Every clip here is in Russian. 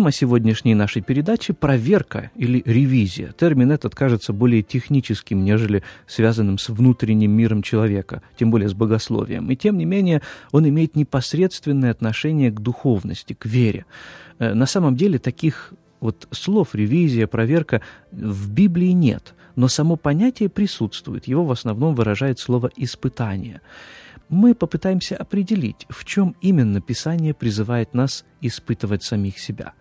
Тема сегодняшней нашей передачи – проверка или ревизия. Термин этот кажется более техническим, нежели связанным с внутренним миром человека, тем более с богословием. И тем не менее он имеет непосредственное отношение к духовности, к вере. Э, на самом деле таких вот слов ревизия, проверка в Библии нет, но само понятие присутствует. Его в основном выражает слово «испытание» мы попытаемся определить, в чем именно Писание призывает нас испытывать самих себя.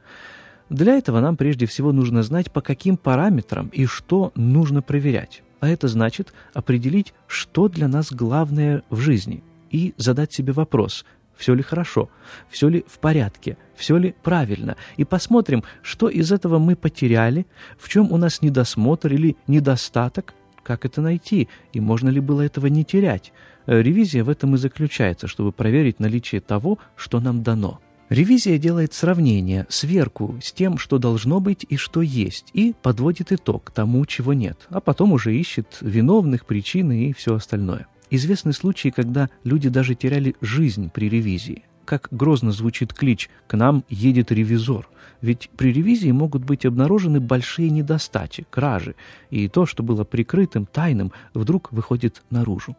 Для этого нам прежде всего нужно знать, по каким параметрам и что нужно проверять. А это значит определить, что для нас главное в жизни, и задать себе вопрос, все ли хорошо, все ли в порядке, все ли правильно, и посмотрим, что из этого мы потеряли, в чем у нас недосмотр или недостаток, как это найти, и можно ли было этого не терять. Э, ревизия в этом и заключается, чтобы проверить наличие того, что нам дано. Ревизия делает сравнение, сверку с тем, что должно быть и что есть, и подводит итог тому, чего нет, а потом уже ищет виновных, причины и все остальное. Известны случаи, когда люди даже теряли жизнь при ревизии как грозно звучит клич «К нам едет ревизор». Ведь при ревизии могут быть обнаружены большие недостачи, кражи, и то, что было прикрытым, тайным, вдруг выходит наружу.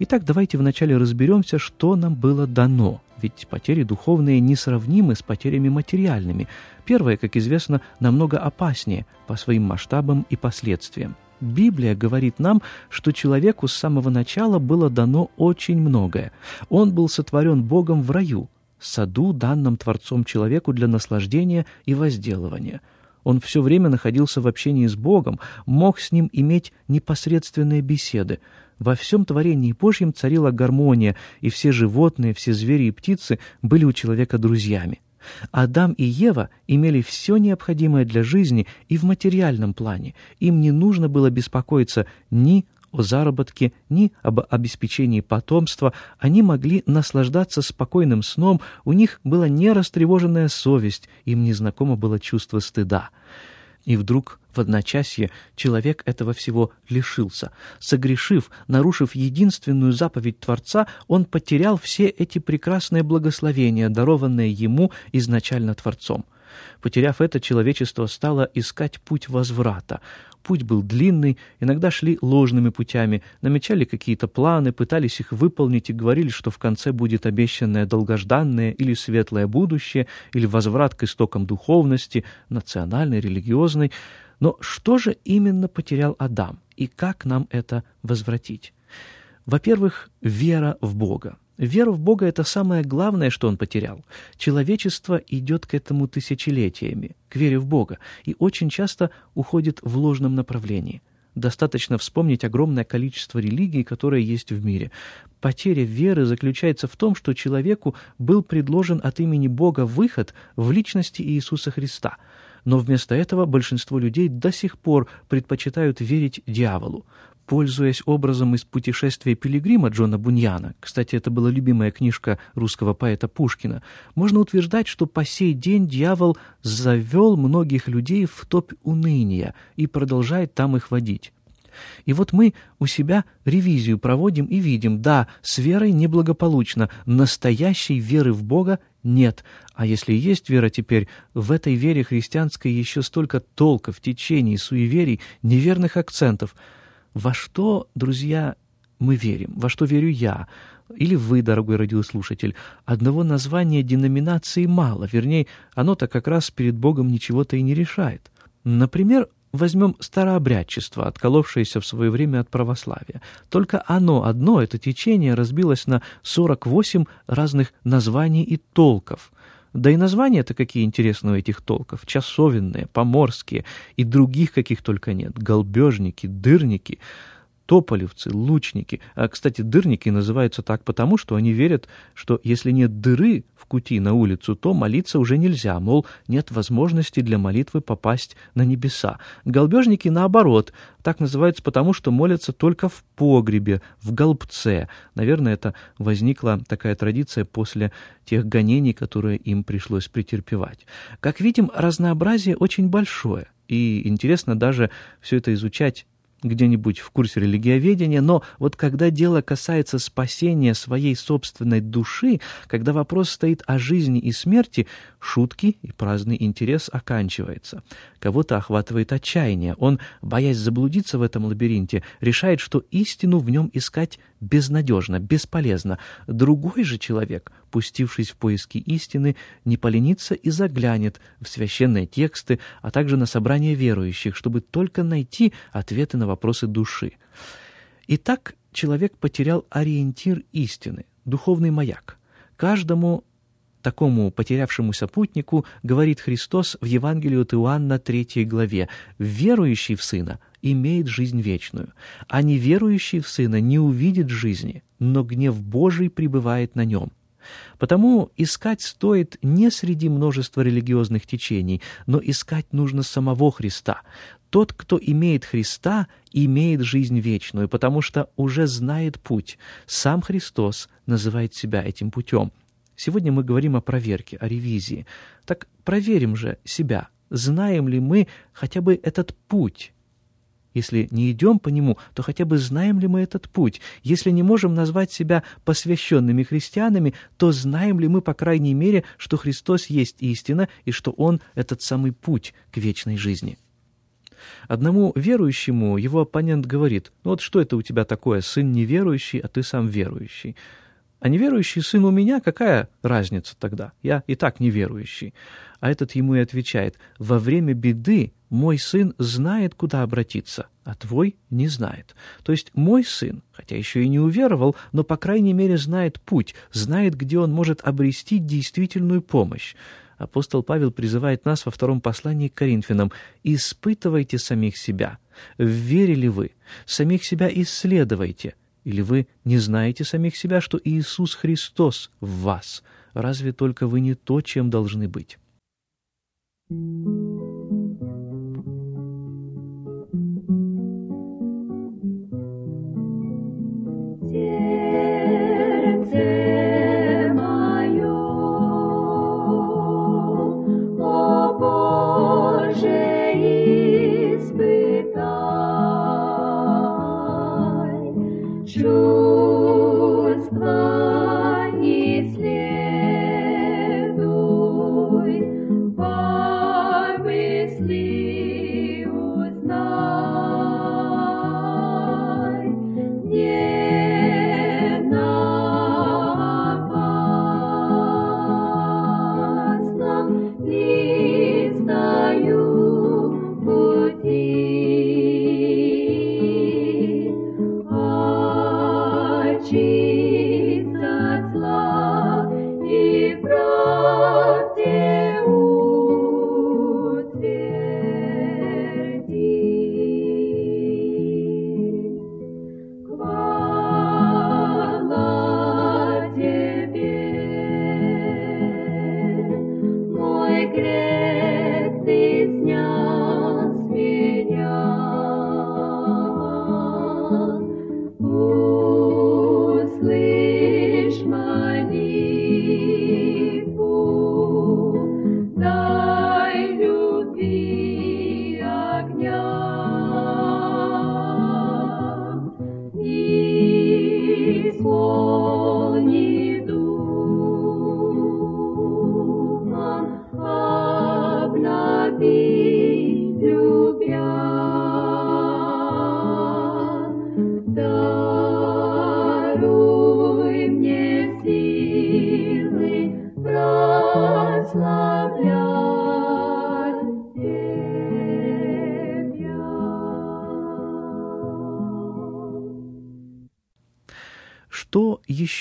Итак, давайте вначале разберемся, что нам было дано, ведь потери духовные несравнимы с потерями материальными. Первое, как известно, намного опаснее по своим масштабам и последствиям. Библия говорит нам, что человеку с самого начала было дано очень многое. Он был сотворен Богом в раю, саду, данном Творцом человеку для наслаждения и возделывания. Он все время находился в общении с Богом, мог с Ним иметь непосредственные беседы. Во всем творении Божьем царила гармония, и все животные, все звери и птицы были у человека друзьями. Адам и Ева имели все необходимое для жизни и в материальном плане. Им не нужно было беспокоиться ни о заработке, ни об обеспечении потомства. Они могли наслаждаться спокойным сном, у них была нерастревоженная совесть, им незнакомо было чувство стыда. И вдруг в одночасье человек этого всего лишился. Согрешив, нарушив единственную заповедь Творца, он потерял все эти прекрасные благословения, дарованные ему изначально Творцом. Потеряв это, человечество стало искать путь возврата. Путь был длинный, иногда шли ложными путями, намечали какие-то планы, пытались их выполнить и говорили, что в конце будет обещанное долгожданное или светлое будущее, или возврат к истокам духовности, национальной, религиозной. Но что же именно потерял Адам и как нам это возвратить? Во-первых, вера в Бога. Вера в Бога — это самое главное, что он потерял. Человечество идет к этому тысячелетиями, к вере в Бога, и очень часто уходит в ложном направлении. Достаточно вспомнить огромное количество религий, которые есть в мире. Потеря веры заключается в том, что человеку был предложен от имени Бога выход в личности Иисуса Христа — но вместо этого большинство людей до сих пор предпочитают верить дьяволу. Пользуясь образом из «Путешествия пилигрима» Джона Буньяна, кстати, это была любимая книжка русского поэта Пушкина, можно утверждать, что по сей день дьявол завел многих людей в топь уныния и продолжает там их водить. И вот мы у себя ревизию проводим и видим, да, с верой неблагополучно, настоящей веры в Бога нет. А если есть вера теперь, в этой вере христианской еще столько толков, течений, суеверий, неверных акцентов. Во что, друзья, мы верим? Во что верю я? Или вы, дорогой радиослушатель? Одного названия деноминации мало, вернее, оно-то как раз перед Богом ничего-то и не решает. Например, возьмем старообрядчество, отколовшееся в свое время от православия. Только оно одно, это течение, разбилось на 48 разных названий и толков. Да и названия-то какие интересные у этих толков. Часовенные, поморские и других каких только нет. Голбежники, дырники — тополевцы, лучники. А, кстати, дырники называются так потому, что они верят, что если нет дыры в кути на улицу, то молиться уже нельзя, мол, нет возможности для молитвы попасть на небеса. Голбежники, наоборот, так называются потому, что молятся только в погребе, в голбце. Наверное, это возникла такая традиция после тех гонений, которые им пришлось претерпевать. Как видим, разнообразие очень большое. И интересно даже все это изучать где-нибудь в курсе религиоведения, но вот когда дело касается спасения своей собственной души, когда вопрос стоит о жизни и смерти, шутки и праздный интерес оканчивается. Кого-то охватывает отчаяние. Он, боясь заблудиться в этом лабиринте, решает, что истину в нем искать безнадежно, бесполезно. Другой же человек, пустившись в поиски истины, не поленится и заглянет в священные тексты, а также на собрания верующих, чтобы только найти ответы на вопросы души. Итак, человек потерял ориентир истины, духовный маяк. Каждому такому потерявшемуся путнику говорит Христос в Евангелии от Иоанна 3 главе «Верующий в Сына имеет жизнь вечную, а неверующий в Сына не увидит жизни, но гнев Божий пребывает на нем». Потому искать стоит не среди множества религиозных течений, но искать нужно самого Христа. Тот, кто имеет Христа, имеет жизнь вечную, потому что уже знает путь. Сам Христос называет себя этим путем. Сегодня мы говорим о проверке, о ревизии. Так проверим же себя, знаем ли мы хотя бы этот путь. Если не идем по нему, то хотя бы знаем ли мы этот путь. Если не можем назвать себя посвященными христианами, то знаем ли мы, по крайней мере, что Христос есть истина и что Он — этот самый путь к вечной жизни. Одному верующему его оппонент говорит, ну вот что это у тебя такое, сын неверующий, а ты сам верующий. А неверующий сын у меня, какая разница тогда? Я и так неверующий. А этот ему и отвечает, во время беды мой сын знает, куда обратиться, а твой не знает. То есть мой сын, хотя еще и не уверовал, но, по крайней мере, знает путь, знает, где он может обрести действительную помощь. Апостол Павел призывает нас во втором послании к Коринфянам «Испытывайте самих себя. Верили вы? Самих себя исследуйте. Или вы не знаете самих себя, что Иисус Христос в вас? Разве только вы не то, чем должны быть? Что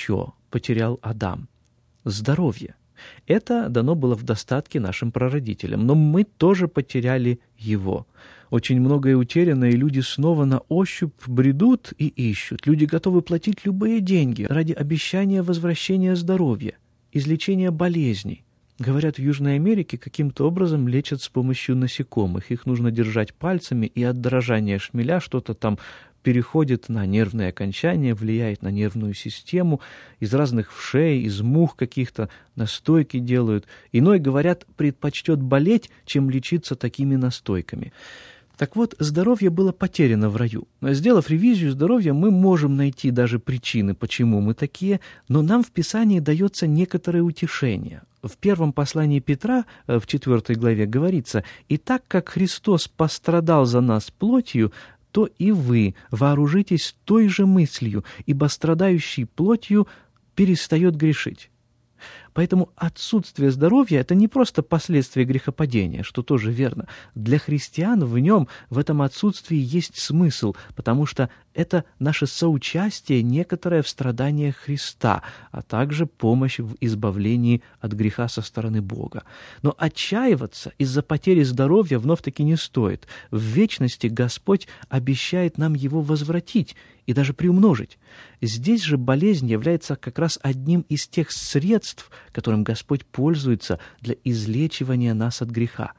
еще потерял Адам? Здоровье. Это дано было в достатке нашим прародителям, но мы тоже потеряли его. Очень многое утеряно, и люди снова на ощупь бредут и ищут. Люди готовы платить любые деньги ради обещания возвращения здоровья, излечения болезней. Говорят, в Южной Америке каким-то образом лечат с помощью насекомых. Их нужно держать пальцами, и от дрожания шмеля что-то там переходит на нервные окончания, влияет на нервную систему, из разных вшей, из мух каких-то настойки делают. Иной, говорят, предпочтет болеть, чем лечиться такими настойками. Так вот, здоровье было потеряно в раю. Сделав ревизию здоровья, мы можем найти даже причины, почему мы такие, но нам в Писании дается некоторое утешение. В первом послании Петра, э, в четвертой главе, говорится, «И так как Христос пострадал за нас плотью, то и вы вооружитесь той же мыслью, ибо страдающий плотью перестает грешить». Поэтому отсутствие здоровья – это не просто последствие грехопадения, что тоже верно. Для христиан в нем, в этом отсутствии есть смысл, потому что это наше соучастие некоторое в страданиях Христа, а также помощь в избавлении от греха со стороны Бога. Но отчаиваться из-за потери здоровья вновь-таки не стоит. В вечности Господь обещает нам его возвратить и даже приумножить. Здесь же болезнь является как раз одним из тех средств, которым Господь пользуется для излечивания нас от греха.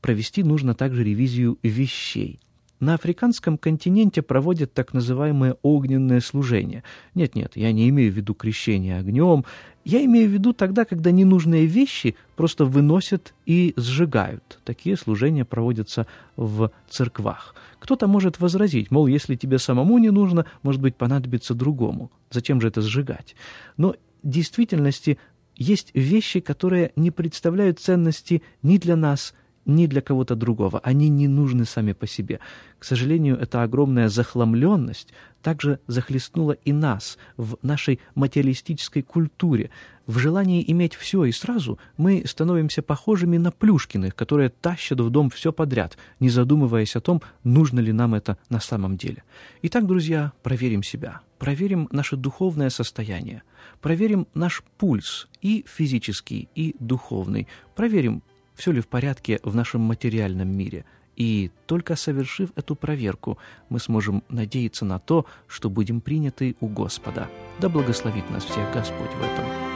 Провести нужно также ревизию вещей. На африканском континенте проводят так называемое огненное служение. Нет-нет, я не имею в виду крещение огнем. Я имею в виду тогда, когда ненужные вещи просто выносят и сжигают. Такие служения проводятся в церквах. Кто-то может возразить, мол, если тебе самому не нужно, может быть, понадобится другому. Зачем же это сжигать? Но действительности есть вещи, которые не представляют ценности ни для нас, ни для кого-то другого. Они не нужны сами по себе. К сожалению, эта огромная захламленность также захлестнула и нас в нашей материалистической культуре. В желании иметь все и сразу мы становимся похожими на Плюшкиных, которые тащат в дом все подряд, не задумываясь о том, нужно ли нам это на самом деле. Итак, друзья, проверим себя, проверим наше духовное состояние, проверим наш пульс и физический, и духовный, проверим, все ли в порядке в нашем материальном мире. И только совершив эту проверку, мы сможем надеяться на то, что будем приняты у Господа. Да благословит нас всех Господь в этом.